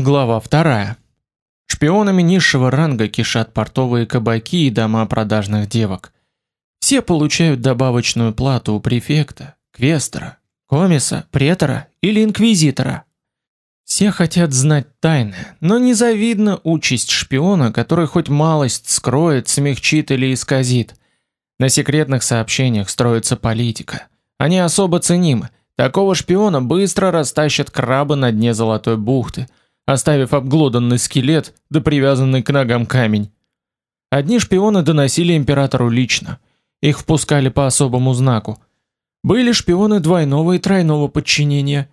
Глава вторая. Шпионами низшего ранга кишат портовые кабаки и дома продажных девок. Все получают добавочную плату у префекта, квестора, комиса, претора или инквизитора. Все хотят знать тайны, но незавидна участь шпиона, который хоть малость скроет, смягчит или исказит. На секретных сообщениях строится политика. Они особо ценимы. Такого шпиона быстро растащат крабы на дне Золотой бухты – оставив обглоданный скелет да привязанный к ногам камень. Одни шпионы доносили императору лично. Их впускали по особому знаку. Были шпионы двойного и тройного подчинения.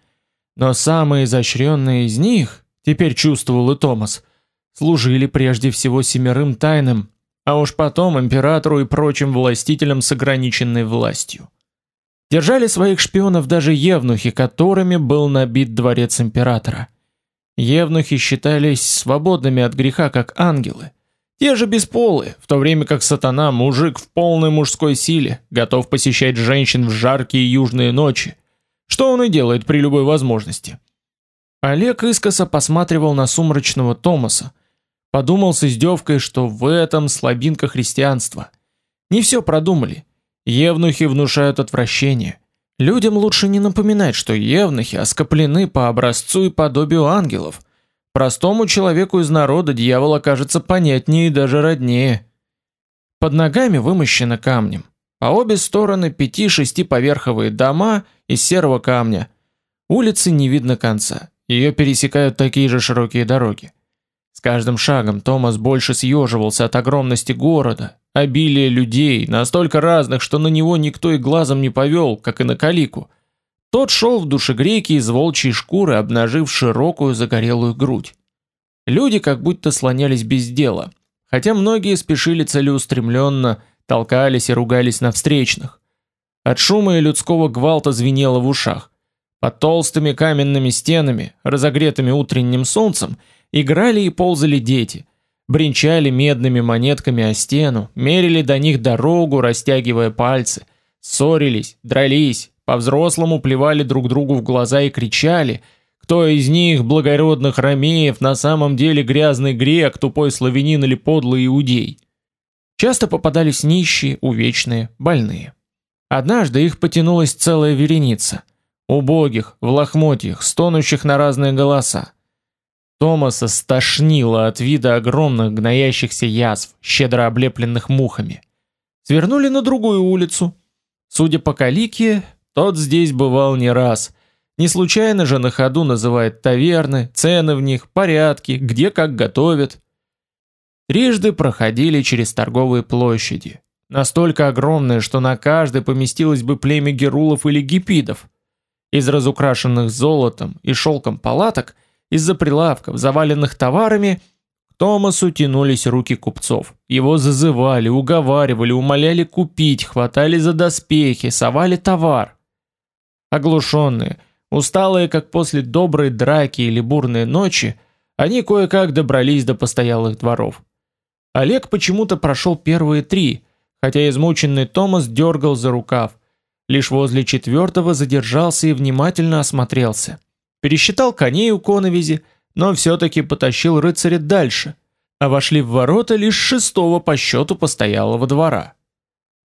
Но самые изощренные из них, теперь чувствовал и Томас, служили прежде всего семерым тайным, а уж потом императору и прочим властителям с ограниченной властью. Держали своих шпионов даже евнухи, которыми был набит дворец императора – Евнухи считались свободными от греха, как ангелы. Те же бесполые, в то время как сатана, мужик в полной мужской силе, готов посещать женщин в жаркие южные ночи, что он и делает при любой возможности. Олег искоса посматривал на сумрачного Томаса, подумал с издевкой, что в этом слабинка христианства. Не все продумали. Евнухи внушают отвращение. Людям лучше не напоминать, что евнухи оскоплены по образцу и подобию ангелов. Простому человеку из народа дьявол окажется понятнее и даже роднее. Под ногами вымощено камнем. По обе стороны пяти-шести поверховые дома из серого камня. Улицы не видно конца. Ее пересекают такие же широкие дороги. С каждым шагом Томас больше съеживался от огромности города, обилия людей, настолько разных, что на него никто и глазом не повел, как и на Калику. Тот шел в душегрейке из волчьей шкуры, обнажив широкую загорелую грудь. Люди как будто слонялись без дела, хотя многие спешили целеустремленно, толкались и ругались на встречных. От шума и людского гвалта звенело в ушах. Под толстыми каменными стенами, разогретыми утренним солнцем, Играли и ползали дети, бренчали медными монетками о стену, мерили до них дорогу, растягивая пальцы, ссорились, дрались, по-взрослому плевали друг другу в глаза и кричали, кто из них, благородных ромеев, на самом деле грязный грек, тупой славянин или подлый иудей. Часто попадались нищие, увечные, больные. Однажды их потянулась целая вереница. Убогих, в лохмотьях, стонущих на разные голоса. Томаса стошнило от вида огромных гноящихся язв, щедро облепленных мухами. Свернули на другую улицу. Судя по калике, тот здесь бывал не раз. Не случайно же на ходу называет таверны, цены в них, порядки, где как готовят. Трижды проходили через торговые площади, настолько огромные, что на каждой поместилось бы племя герулов или гипидов. Из разукрашенных золотом и шелком палаток – из-за прилавков, заваленных товарами, к Томасу тянулись руки купцов. Его зазывали, уговаривали, умоляли купить, хватали за доспехи, совали товар. Оглушенные, усталые, как после доброй драки или бурной ночи, они кое-как добрались до постоялых дворов. Олег почему-то прошел первые три, хотя измученный Томас дергал за рукав. Лишь возле четвертого задержался и внимательно осмотрелся пересчитал коней у коновизи, но все-таки потащил рыцаря дальше, а вошли в ворота лишь шестого по счету постоялого двора.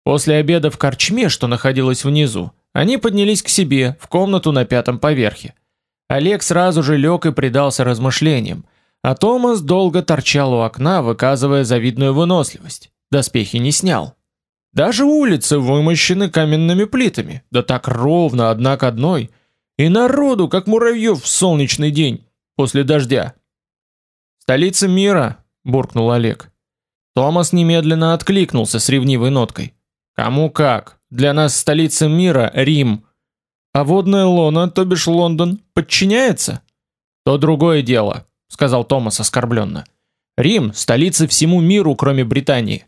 После обеда в корчме, что находилась внизу, они поднялись к себе, в комнату на пятом поверхе. Олег сразу же лег и предался размышлениям, а Томас долго торчал у окна, выказывая завидную выносливость. Доспехи не снял. Даже улицы вымощены каменными плитами, да так ровно одна к одной, и народу, как муравьев в солнечный день после дождя. Столица мира, буркнул Олег. Томас немедленно откликнулся с ревнивой ноткой. Кому как? Для нас столица мира Рим. А водная лона, то бишь Лондон, подчиняется? То другое дело, сказал Томас оскорбленно. Рим столица всему миру, кроме Британии.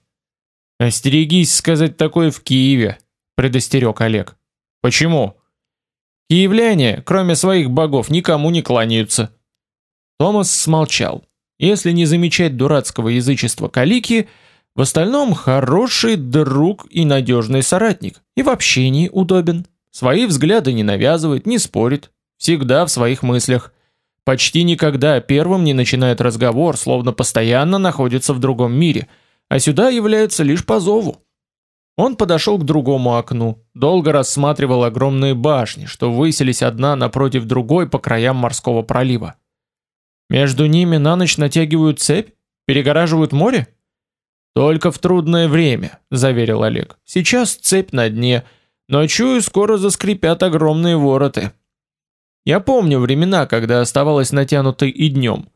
Остерегись сказать такое в Киеве, предостерег Олег. Почему? Киевляне, кроме своих богов, никому не кланяются. Томас смолчал. Если не замечать дурацкого язычества Калики, в остальном хороший друг и надежный соратник, и в общении удобен. Свои взгляды не навязывает, не спорит, всегда в своих мыслях. Почти никогда первым не начинает разговор, словно постоянно находится в другом мире, а сюда является лишь по зову. Он подошел к другому окну, долго рассматривал огромные башни, что высились одна напротив другой по краям морского пролива. Между ними на ночь натягивают цепь, перегораживают море? Только в трудное время, заверил Олег. Сейчас цепь на дне, но чую, скоро заскрипят огромные вороты. Я помню времена, когда оставалось натянутой и днем.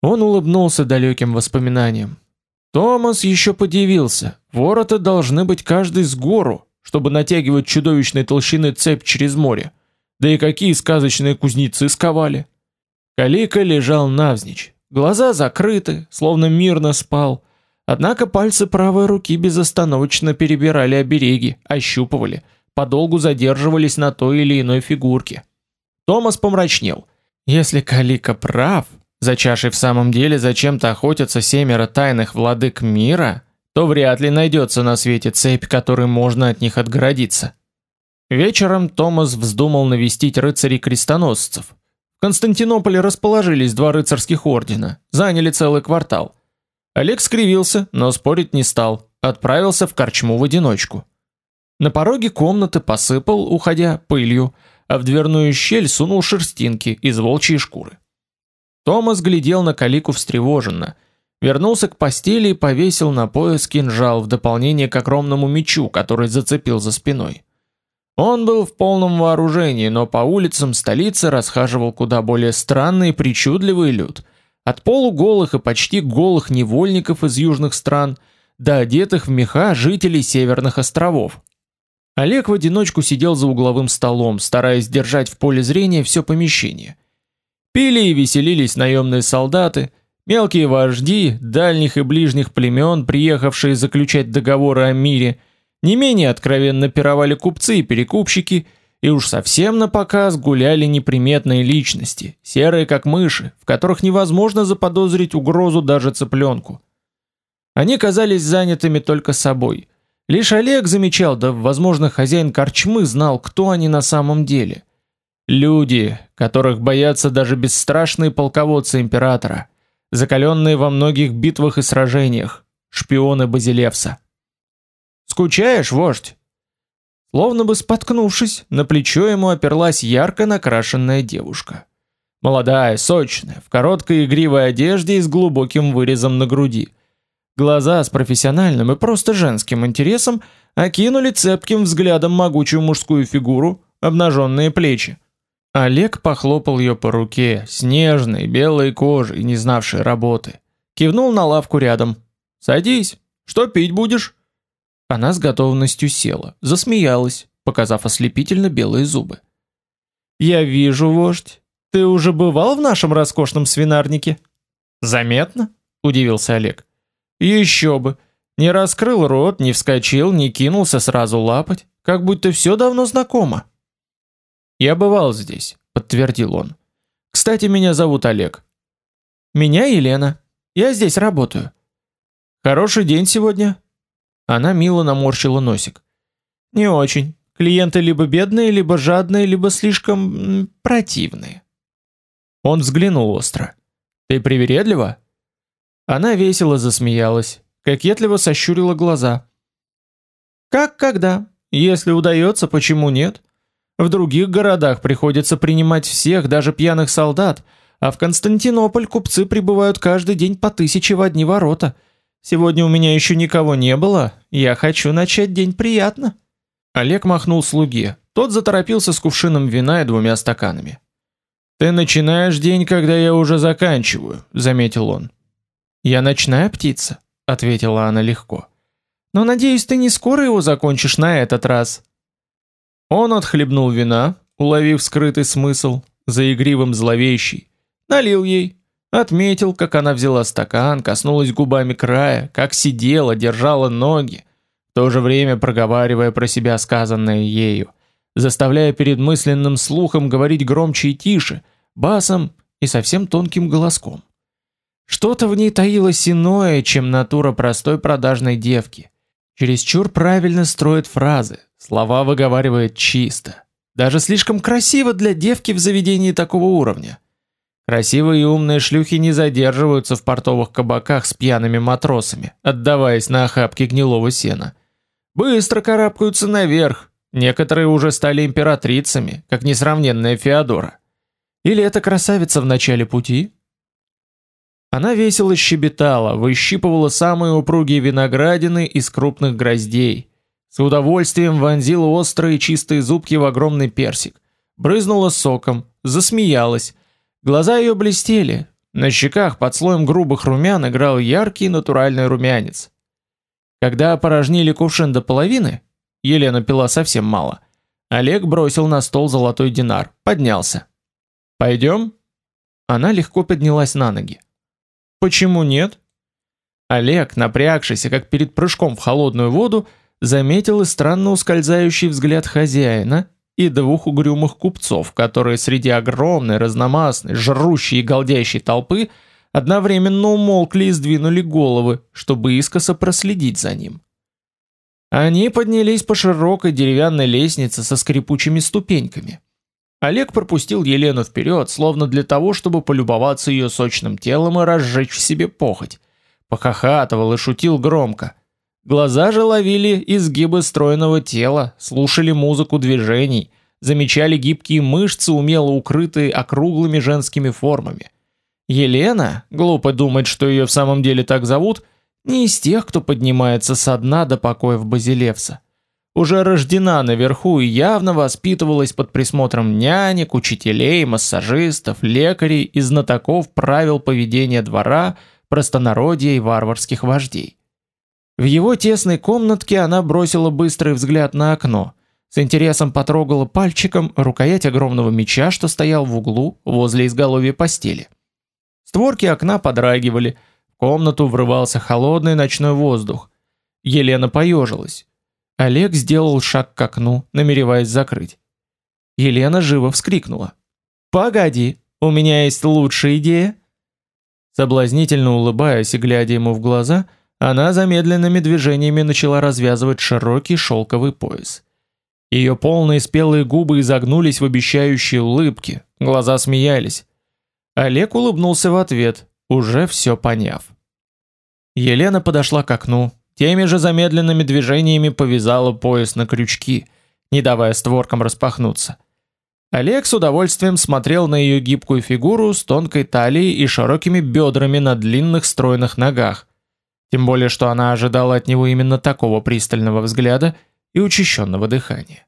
Он улыбнулся далеким воспоминаниям. Томас еще подивился. Ворота должны быть каждый с гору, чтобы натягивать чудовищной толщины цепь через море. Да и какие сказочные кузнецы сковали. Калика лежал навзничь. Глаза закрыты, словно мирно спал. Однако пальцы правой руки безостановочно перебирали обереги, ощупывали, подолгу задерживались на той или иной фигурке. Томас помрачнел. Если Калика прав, за чашей в самом деле зачем-то охотятся семеро тайных владык мира, то вряд ли найдется на свете цепь, которой можно от них отгородиться. Вечером Томас вздумал навестить рыцарей-крестоносцев. В Константинополе расположились два рыцарских ордена, заняли целый квартал. Олег скривился, но спорить не стал, отправился в корчму в одиночку. На пороге комнаты посыпал, уходя, пылью, а в дверную щель сунул шерстинки из волчьей шкуры. Томас глядел на Калику встревоженно. Вернулся к постели и повесил на пояс кинжал в дополнение к огромному мечу, который зацепил за спиной. Он был в полном вооружении, но по улицам столицы расхаживал куда более странный и причудливый люд. От полуголых и почти голых невольников из южных стран до одетых в меха жителей северных островов. Олег в одиночку сидел за угловым столом, стараясь держать в поле зрения все помещение – Пили и веселились наемные солдаты, мелкие вожди дальних и ближних племен, приехавшие заключать договоры о мире, не менее откровенно пировали купцы и перекупщики, и уж совсем на показ гуляли неприметные личности, серые как мыши, в которых невозможно заподозрить угрозу даже цыпленку. Они казались занятыми только собой. Лишь Олег замечал, да, возможно, хозяин корчмы знал, кто они на самом деле. Люди, которых боятся даже бесстрашные полководцы императора, закаленные во многих битвах и сражениях, шпионы Базилевса. Скучаешь, вождь? Словно бы споткнувшись, на плечо ему оперлась ярко накрашенная девушка. Молодая, сочная, в короткой игривой одежде и с глубоким вырезом на груди. Глаза с профессиональным и просто женским интересом окинули цепким взглядом могучую мужскую фигуру, обнаженные плечи. Олег похлопал ее по руке, снежной, белой кожей, не знавшей работы. Кивнул на лавку рядом. «Садись. Что пить будешь?» Она с готовностью села, засмеялась, показав ослепительно белые зубы. «Я вижу, вождь, ты уже бывал в нашем роскошном свинарнике?» «Заметно?» – удивился Олег. «Еще бы. Не раскрыл рот, не вскочил, не кинулся сразу лапать, как будто все давно знакомо». Я бывал здесь, подтвердил он. Кстати, меня зовут Олег. Меня Елена. Я здесь работаю. Хороший день сегодня. Она мило наморщила носик. Не очень. Клиенты либо бедные, либо жадные, либо слишком противные. Он взглянул остро. Ты привередлива? Она весело засмеялась, кокетливо сощурила глаза. Как когда? Если удается, почему нет? В других городах приходится принимать всех, даже пьяных солдат, а в Константинополь купцы прибывают каждый день по тысяче в одни ворота. Сегодня у меня еще никого не было, я хочу начать день приятно. Олег махнул слуге. Тот заторопился с кувшином вина и двумя стаканами. Ты начинаешь день, когда я уже заканчиваю, заметил он. Я ночная птица, ответила она легко. Но надеюсь, ты не скоро его закончишь на этот раз. Он отхлебнул вина, уловив скрытый смысл, за игривым зловещий, налил ей, отметил, как она взяла стакан, коснулась губами края, как сидела, держала ноги, в то же время проговаривая про себя сказанное ею, заставляя перед мысленным слухом говорить громче и тише, басом и совсем тонким голоском. Что-то в ней таилось иное, чем натура простой продажной девки. Чересчур правильно строит фразы, Слова выговаривает чисто, даже слишком красиво для девки в заведении такого уровня. Красивые и умные шлюхи не задерживаются в портовых кабаках с пьяными матросами, отдаваясь на охапки гнилого сена. Быстро карабкаются наверх. Некоторые уже стали императрицами, как несравненная Феодора. Или это красавица в начале пути? Она весело щебетала, выщипывала самые упругие виноградины из крупных гроздей. С удовольствием вонзила острые чистые зубки в огромный персик. Брызнула соком, засмеялась, Глаза ее блестели, на щеках под слоем грубых румян играл яркий натуральный румянец. Когда опорожнили кувшин до половины, Елена пила совсем мало. Олег бросил на стол золотой динар, поднялся. Пойдем? Она легко поднялась на ноги. Почему нет? Олег, напрягшийся, как перед прыжком в холодную воду, заметил и странно ускользающий взгляд хозяина и двух угрюмых купцов, которые среди огромной, разномастной, жрущей и голдящей толпы одновременно умолкли и сдвинули головы, чтобы искоса проследить за ним. Они поднялись по широкой деревянной лестнице со скрипучими ступеньками. Олег пропустил Елену вперед, словно для того, чтобы полюбоваться ее сочным телом и разжечь в себе похоть. Похохатывал и шутил громко – Глаза же ловили изгибы стройного тела, слушали музыку движений, замечали гибкие мышцы, умело укрытые округлыми женскими формами. Елена, глупо думать, что ее в самом деле так зовут, не из тех, кто поднимается со дна до покоев Базилевса. Уже рождена наверху и явно воспитывалась под присмотром нянек, учителей, массажистов, лекарей и знатоков правил поведения двора, простонародья и варварских вождей. В его тесной комнатке она бросила быстрый взгляд на окно, с интересом потрогала пальчиком рукоять огромного меча, что стоял в углу возле изголовья постели. Створки окна подрагивали, в комнату врывался холодный ночной воздух. Елена поежилась. Олег сделал шаг к окну, намереваясь закрыть. Елена живо вскрикнула: "Погоди, у меня есть лучшая идея". Соблазнительно улыбаясь и глядя ему в глаза, она замедленными движениями начала развязывать широкий шелковый пояс. Ее полные спелые губы изогнулись в обещающей улыбке, глаза смеялись. Олег улыбнулся в ответ, уже все поняв. Елена подошла к окну, теми же замедленными движениями повязала пояс на крючки, не давая створкам распахнуться. Олег с удовольствием смотрел на ее гибкую фигуру с тонкой талией и широкими бедрами на длинных стройных ногах, тем более, что она ожидала от него именно такого пристального взгляда и учащенного дыхания.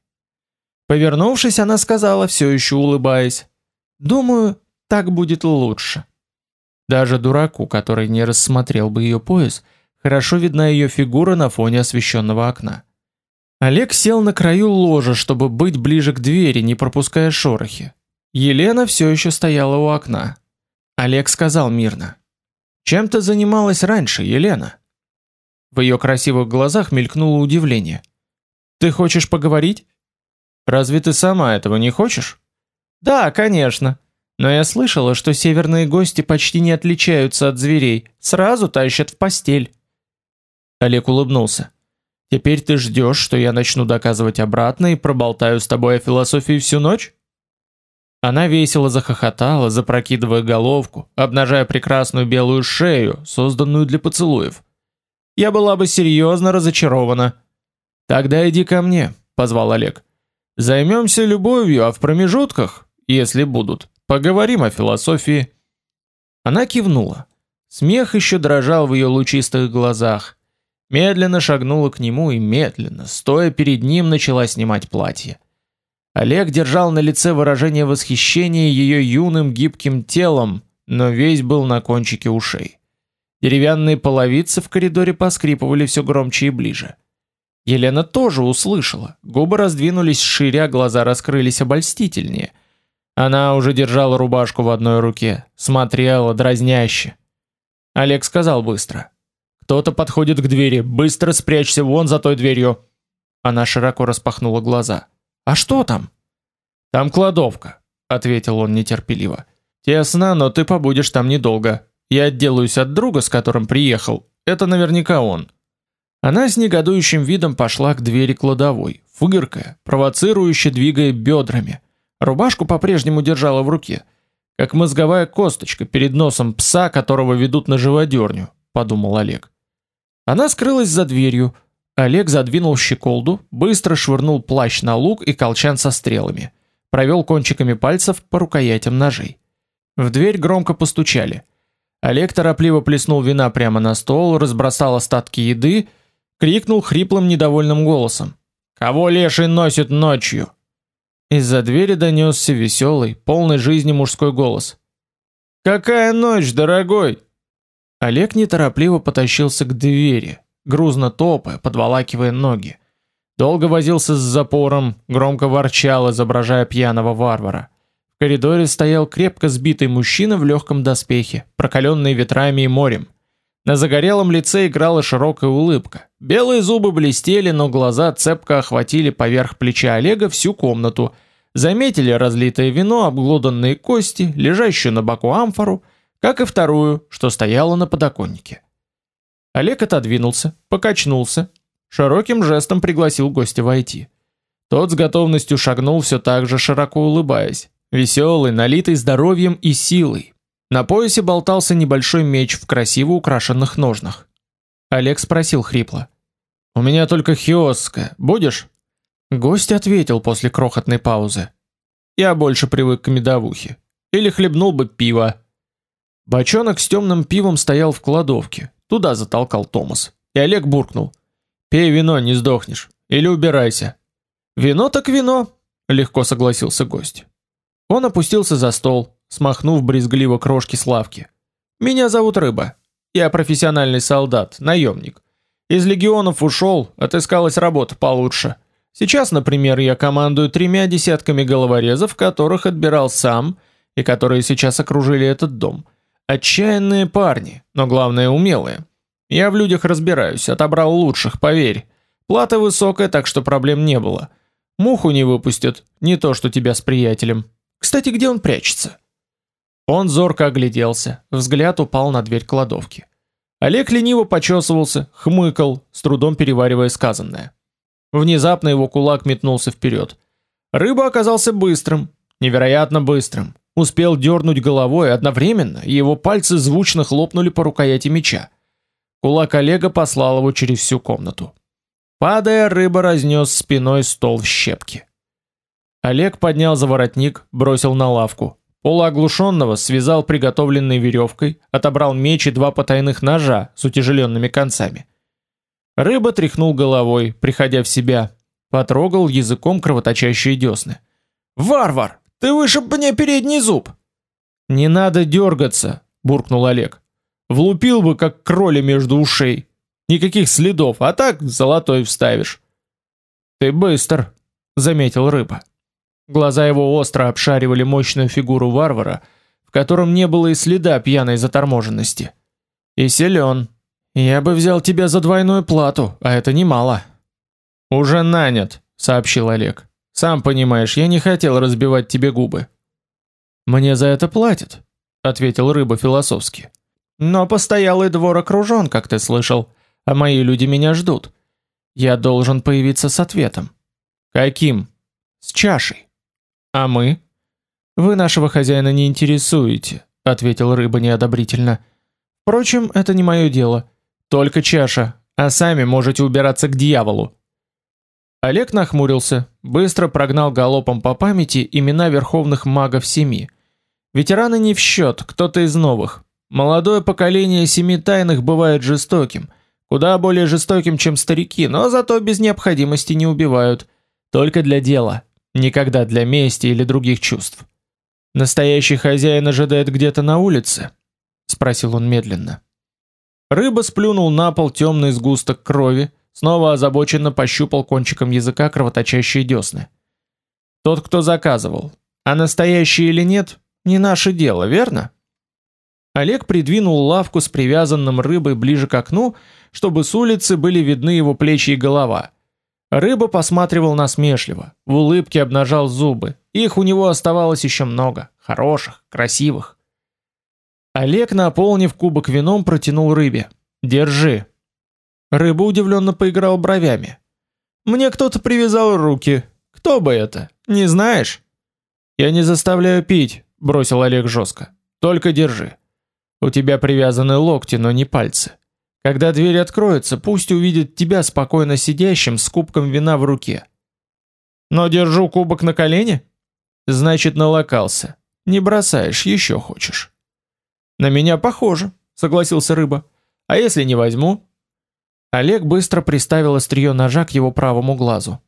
Повернувшись, она сказала, все еще улыбаясь, «Думаю, так будет лучше». Даже дураку, который не рассмотрел бы ее пояс, хорошо видна ее фигура на фоне освещенного окна. Олег сел на краю ложа, чтобы быть ближе к двери, не пропуская шорохи. Елена все еще стояла у окна. Олег сказал мирно, чем ты занималась раньше, Елена? В ее красивых глазах мелькнуло удивление. Ты хочешь поговорить? Разве ты сама этого не хочешь? Да, конечно. Но я слышала, что северные гости почти не отличаются от зверей, сразу тащат в постель. Олег улыбнулся. Теперь ты ждешь, что я начну доказывать обратно и проболтаю с тобой о философии всю ночь? Она весело захохотала, запрокидывая головку, обнажая прекрасную белую шею, созданную для поцелуев. Я была бы серьезно разочарована. Тогда иди ко мне, позвал Олег. Займемся любовью, а в промежутках, если будут, поговорим о философии. Она кивнула. Смех еще дрожал в ее лучистых глазах. Медленно шагнула к нему и медленно, стоя перед ним, начала снимать платье. Олег держал на лице выражение восхищения ее юным гибким телом, но весь был на кончике ушей. Деревянные половицы в коридоре поскрипывали все громче и ближе. Елена тоже услышала. Губы раздвинулись шире, а глаза раскрылись обольстительнее. Она уже держала рубашку в одной руке, смотрела дразняще. Олег сказал быстро: "Кто-то подходит к двери. Быстро спрячься вон за той дверью". Она широко распахнула глаза. А что там? Там кладовка, ответил он нетерпеливо. Тесно, но ты побудешь там недолго. Я отделаюсь от друга, с которым приехал. Это наверняка он. Она с негодующим видом пошла к двери кладовой, фыркая, провоцирующе двигая бедрами. Рубашку по-прежнему держала в руке. как мозговая косточка перед носом пса, которого ведут на живодерню, подумал Олег. Она скрылась за дверью. Олег задвинул щеколду, быстро швырнул плащ на лук и колчан со стрелами, провел кончиками пальцев по рукоятям ножей. В дверь громко постучали. Олег торопливо плеснул вина прямо на стол, разбросал остатки еды, крикнул хриплым недовольным голосом: "Кого леший носит ночью?" Из-за двери донесся веселый, полный жизни мужской голос. "Какая ночь, дорогой?" Олег неторопливо потащился к двери, грузно топая, подволакивая ноги. Долго возился с запором, громко ворчал, изображая пьяного варвара. В коридоре стоял крепко сбитый мужчина в легком доспехе, прокаленный ветрами и морем. На загорелом лице играла широкая улыбка. Белые зубы блестели, но глаза цепко охватили поверх плеча Олега всю комнату. Заметили разлитое вино, обглоданные кости, лежащую на боку амфору, как и вторую, что стояла на подоконнике. Олег отодвинулся, покачнулся, широким жестом пригласил гостя войти. Тот с готовностью шагнул все так же широко улыбаясь. Веселый, налитый здоровьем и силой. На поясе болтался небольшой меч в красиво украшенных ножнах. Олег спросил хрипло: "У меня только хиосская. Будешь?" Гость ответил после крохотной паузы: "Я больше привык к медовухе. Или хлебнул бы пива". Бочонок с темным пивом стоял в кладовке. Туда затолкал Томас. И Олег буркнул: "Пей вино, не сдохнешь. Или убирайся". "Вино так вино", легко согласился гость. Он опустился за стол, смахнув брезгливо крошки с лавки. Меня зовут Рыба. Я профессиональный солдат, наемник. Из легионов ушел, отыскалась работа получше. Сейчас, например, я командую тремя десятками головорезов, которых отбирал сам и которые сейчас окружили этот дом. Отчаянные парни, но главное умелые. Я в людях разбираюсь, отобрал лучших, поверь. Плата высокая, так что проблем не было. Муху не выпустят, не то что тебя с приятелем. Кстати, где он прячется? Он зорко огляделся, взгляд упал на дверь кладовки. Олег лениво почесывался, хмыкал, с трудом переваривая сказанное. Внезапно его кулак метнулся вперед. Рыба оказался быстрым, невероятно быстрым. Успел дернуть головой одновременно, его пальцы звучно хлопнули по рукояти меча. Кулак Олега послал его через всю комнату. Падая, рыба разнес спиной стол в щепки. Олег поднял за воротник, бросил на лавку. Полуоглушенного связал приготовленной веревкой, отобрал меч и два потайных ножа с утяжеленными концами. Рыба тряхнул головой, приходя в себя, потрогал языком кровоточащие десны. «Варвар, ты вышиб мне передний зуб!» «Не надо дергаться!» – буркнул Олег. «Влупил бы, как кроли между ушей. Никаких следов, а так золотой вставишь». «Ты быстр», – заметил рыба. Глаза его остро обшаривали мощную фигуру варвара, в котором не было и следа пьяной заторможенности. И силен. Я бы взял тебя за двойную плату, а это немало. Уже нанят, сообщил Олег. Сам понимаешь, я не хотел разбивать тебе губы. Мне за это платят, ответил рыба философски. Но постоялый двор окружен, как ты слышал, а мои люди меня ждут. Я должен появиться с ответом. Каким? С чашей. А мы? Вы нашего хозяина не интересуете, ответил рыба неодобрительно. Впрочем, это не мое дело. Только чаша, а сами можете убираться к дьяволу. Олег нахмурился, быстро прогнал галопом по памяти имена верховных магов семи. Ветераны не в счет, кто-то из новых. Молодое поколение семи тайных бывает жестоким, куда более жестоким, чем старики, но зато без необходимости не убивают, только для дела никогда для мести или других чувств. Настоящий хозяин ожидает где-то на улице, спросил он медленно. Рыба сплюнул на пол темный сгусток крови, снова озабоченно пощупал кончиком языка кровоточащие десны. Тот, кто заказывал. А настоящий или нет, не наше дело, верно? Олег придвинул лавку с привязанным рыбой ближе к окну, чтобы с улицы были видны его плечи и голова. Рыба посматривал насмешливо, в улыбке обнажал зубы. Их у него оставалось еще много, хороших, красивых. Олег, наполнив кубок вином, протянул рыбе. Держи. Рыба удивленно поиграл бровями. Мне кто-то привязал руки. Кто бы это? Не знаешь? Я не заставляю пить, бросил Олег жестко. Только держи. У тебя привязаны локти, но не пальцы. Когда дверь откроется, пусть увидит тебя спокойно сидящим с кубком вина в руке. Но держу кубок на колене? Значит, налокался. Не бросаешь, еще хочешь. На меня похоже, согласился рыба. А если не возьму? Олег быстро приставил острие ножа к его правому глазу.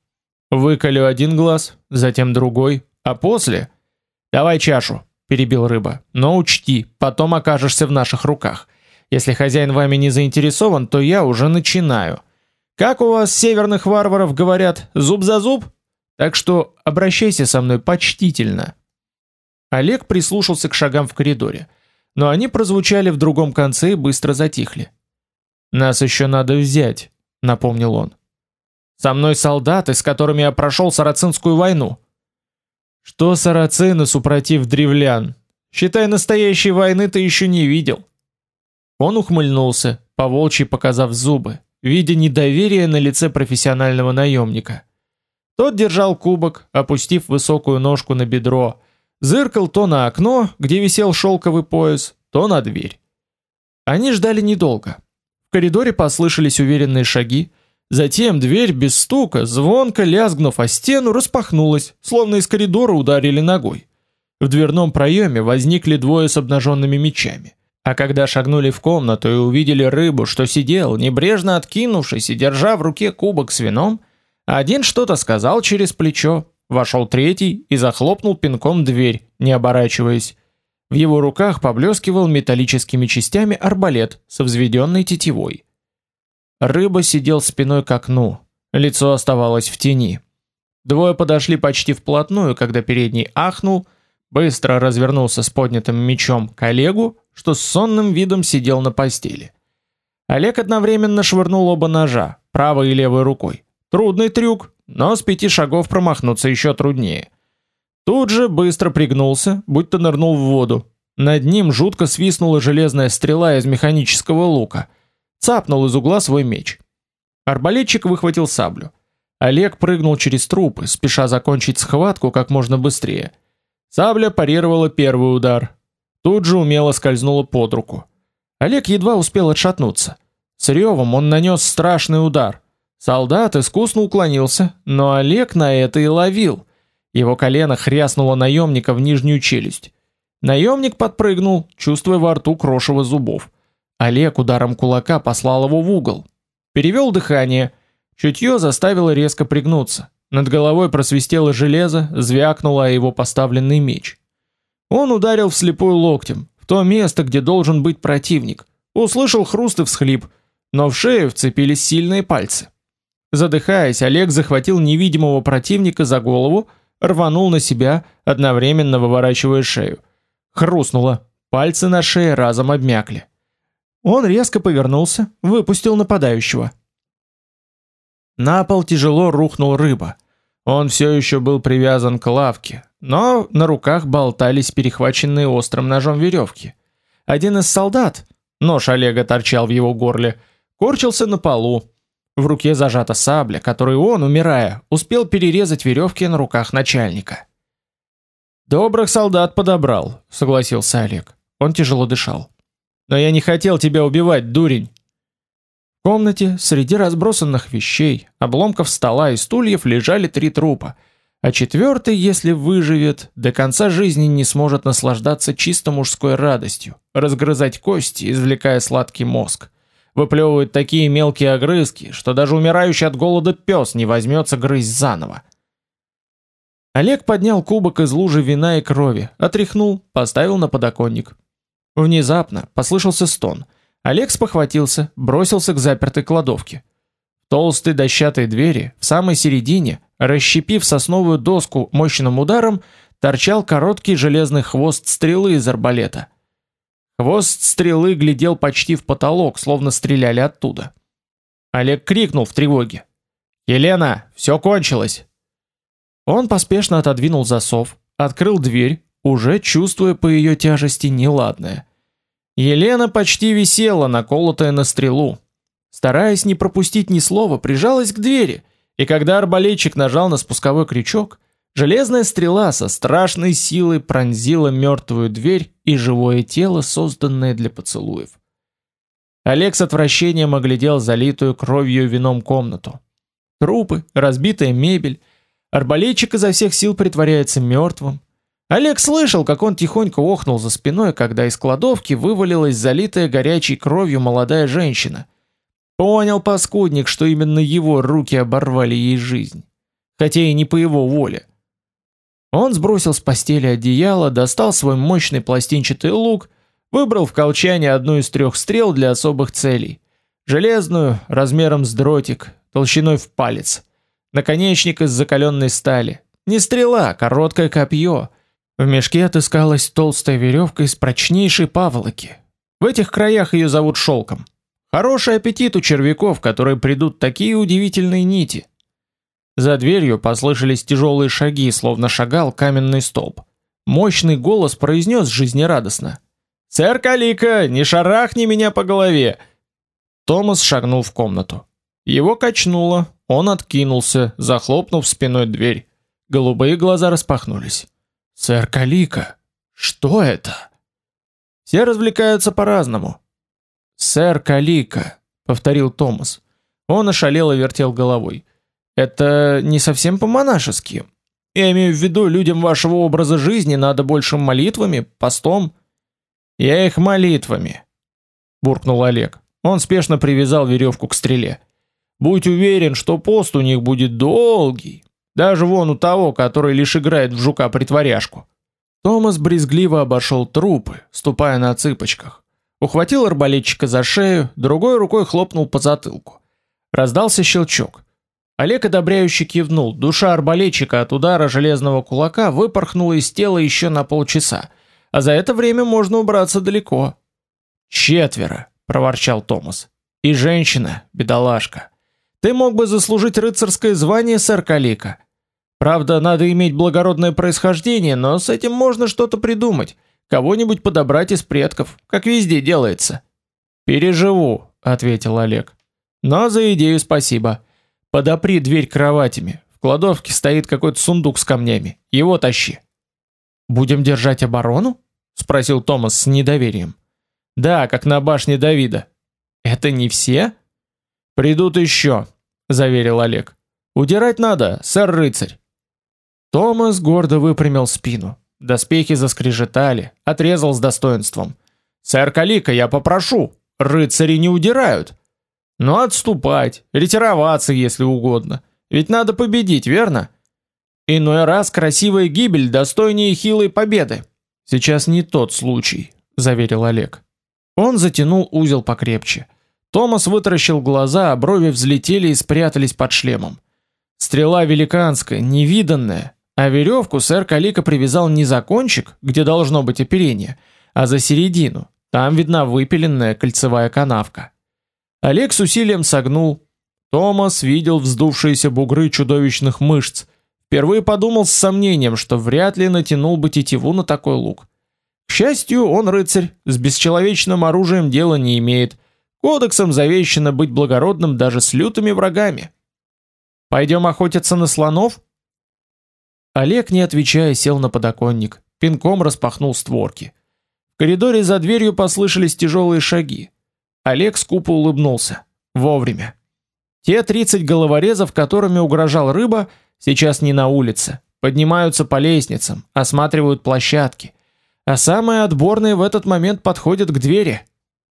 Выколю один глаз, затем другой, а после Давай чашу, перебил рыба. Но учти, потом окажешься в наших руках. Если хозяин вами не заинтересован, то я уже начинаю. Как у вас северных варваров говорят, зуб за зуб? Так что обращайся со мной почтительно. Олег прислушался к шагам в коридоре, но они прозвучали в другом конце и быстро затихли. Нас еще надо взять, напомнил он. Со мной солдаты, с которыми я прошел сарацинскую войну. Что сарацины супротив древлян? Считай, настоящей войны ты еще не видел. Он ухмыльнулся, поволчьи показав зубы, видя недоверие на лице профессионального наемника. Тот держал кубок, опустив высокую ножку на бедро, зыркал то на окно, где висел шелковый пояс, то на дверь. Они ждали недолго. Коридоре послышались уверенные шаги, Затем дверь без стука, звонко лязгнув о стену, распахнулась, словно из коридора ударили ногой. В дверном проеме возникли двое с обнаженными мечами. А когда шагнули в комнату и увидели рыбу, что сидел, небрежно откинувшись и держа в руке кубок с вином, один что-то сказал через плечо, вошел третий и захлопнул пинком дверь, не оборачиваясь. В его руках поблескивал металлическими частями арбалет со взведенной тетивой. Рыба сидел спиной к окну, лицо оставалось в тени. Двое подошли почти вплотную, когда передний ахнул, быстро развернулся с поднятым мечом к Олегу, что с сонным видом сидел на постели. Олег одновременно швырнул оба ножа, правой и левой рукой. Трудный трюк, но с пяти шагов промахнуться еще труднее. Тут же быстро пригнулся, будто нырнул в воду. Над ним жутко свистнула железная стрела из механического лука — цапнул из угла свой меч. Арбалетчик выхватил саблю. Олег прыгнул через трупы, спеша закончить схватку как можно быстрее. Сабля парировала первый удар. Тут же умело скользнула под руку. Олег едва успел отшатнуться. С ревом он нанес страшный удар. Солдат искусно уклонился, но Олег на это и ловил. Его колено хряснуло наемника в нижнюю челюсть. Наемник подпрыгнул, чувствуя во рту крошево зубов. Олег ударом кулака послал его в угол. Перевел дыхание. Чутье заставило резко пригнуться. Над головой просвистело железо, звякнуло о его поставленный меч. Он ударил вслепую локтем, в то место, где должен быть противник. Услышал хруст и всхлип, но в шею вцепились сильные пальцы. Задыхаясь, Олег захватил невидимого противника за голову, рванул на себя, одновременно выворачивая шею. Хрустнуло, пальцы на шее разом обмякли. Он резко повернулся, выпустил нападающего. На пол тяжело рухнул рыба. Он все еще был привязан к лавке, но на руках болтались перехваченные острым ножом веревки. Один из солдат, нож Олега торчал в его горле, корчился на полу. В руке зажата сабля, которой он, умирая, успел перерезать веревки на руках начальника. Добрых солдат подобрал, согласился Олег. Он тяжело дышал. Но я не хотел тебя убивать, дурень. В комнате среди разбросанных вещей, обломков стола и стульев лежали три трупа, а четвертый, если выживет, до конца жизни не сможет наслаждаться чисто мужской радостью, разгрызать кости, извлекая сладкий мозг. Выплевывает такие мелкие огрызки, что даже умирающий от голода пес не возьмется грызть заново. Олег поднял кубок из лужи вина и крови, отряхнул, поставил на подоконник. Внезапно послышался стон. Олег спохватился, бросился к запертой кладовке. В толстой дощатой двери, в самой середине, расщепив сосновую доску мощным ударом, торчал короткий железный хвост стрелы из арбалета. Хвост стрелы глядел почти в потолок, словно стреляли оттуда. Олег крикнул в тревоге: "Елена, все кончилось!" Он поспешно отодвинул засов, открыл дверь, уже чувствуя по ее тяжести неладное. Елена почти висела, наколотая на стрелу. Стараясь не пропустить ни слова, прижалась к двери, и когда арбалетчик нажал на спусковой крючок, Железная стрела со страшной силой пронзила мертвую дверь и живое тело, созданное для поцелуев. Олег с отвращением оглядел залитую кровью вином комнату. Трупы, разбитая мебель, арбалетчик изо всех сил притворяется мертвым. Олег слышал, как он тихонько охнул за спиной, когда из кладовки вывалилась залитая горячей кровью молодая женщина. Понял паскудник, что именно его руки оборвали ей жизнь, хотя и не по его воле. Он сбросил с постели одеяло, достал свой мощный пластинчатый лук, выбрал в колчане одну из трех стрел для особых целей. Железную, размером с дротик, толщиной в палец. Наконечник из закаленной стали. Не стрела, короткое копье. В мешке отыскалась толстая веревка из прочнейшей паволоки. В этих краях ее зовут шелком. Хороший аппетит у червяков, которые придут такие удивительные нити. За дверью послышались тяжелые шаги, словно шагал каменный столб. Мощный голос произнес жизнерадостно: "Сэр Калика, не шарахни меня по голове!" Томас шагнул в комнату. Его качнуло, он откинулся, захлопнув спиной дверь. Голубые глаза распахнулись. "Сэр Калика, что это?" Все развлекаются по-разному. "Сэр Калика", повторил Томас. Он ошалело вертел головой. Это не совсем по-монашески. Я имею в виду, людям вашего образа жизни надо больше молитвами, постом. Я их молитвами, буркнул Олег. Он спешно привязал веревку к стреле. Будь уверен, что пост у них будет долгий, даже вон у того, который лишь играет в жука-притворяшку. Томас брезгливо обошел трупы, ступая на цыпочках. Ухватил арбалетчика за шею, другой рукой хлопнул по затылку. Раздался щелчок. Олег одобряюще кивнул. Душа арбалетчика от удара железного кулака выпорхнула из тела еще на полчаса, а за это время можно убраться далеко. Четверо, проворчал Томас. И женщина, бедолашка. Ты мог бы заслужить рыцарское звание, сэр Калика. Правда, надо иметь благородное происхождение, но с этим можно что-то придумать, кого-нибудь подобрать из предков, как везде делается. Переживу, ответил Олег. Но за идею спасибо. Подопри дверь кроватями. В кладовке стоит какой-то сундук с камнями. Его тащи. Будем держать оборону? спросил Томас с недоверием. Да, как на башне Давида. Это не все? Придут еще, заверил Олег. Удирать надо, сэр рыцарь. Томас гордо выпрямил спину. Доспехи заскрежетали, отрезал с достоинством. Сэр Калика, я попрошу, рыцари не удирают. Но отступать, ретироваться, если угодно. Ведь надо победить, верно? Иной раз красивая гибель достойнее хилой победы. Сейчас не тот случай, заверил Олег. Он затянул узел покрепче. Томас вытаращил глаза, а брови взлетели и спрятались под шлемом. Стрела великанская, невиданная, а веревку сэр Калика привязал не за кончик, где должно быть оперение, а за середину. Там видна выпиленная кольцевая канавка. Олег с усилием согнул. Томас видел вздувшиеся бугры чудовищных мышц. Впервые подумал с сомнением, что вряд ли натянул бы тетиву на такой лук. К счастью, он рыцарь, с бесчеловечным оружием дела не имеет. Кодексом завещано быть благородным даже с лютыми врагами. Пойдем охотиться на слонов? Олег, не отвечая, сел на подоконник, пинком распахнул створки. В коридоре за дверью послышались тяжелые шаги. Олег скупо улыбнулся. Вовремя. Те 30 головорезов, которыми угрожал рыба, сейчас не на улице, поднимаются по лестницам, осматривают площадки. А самые отборные в этот момент подходят к двери.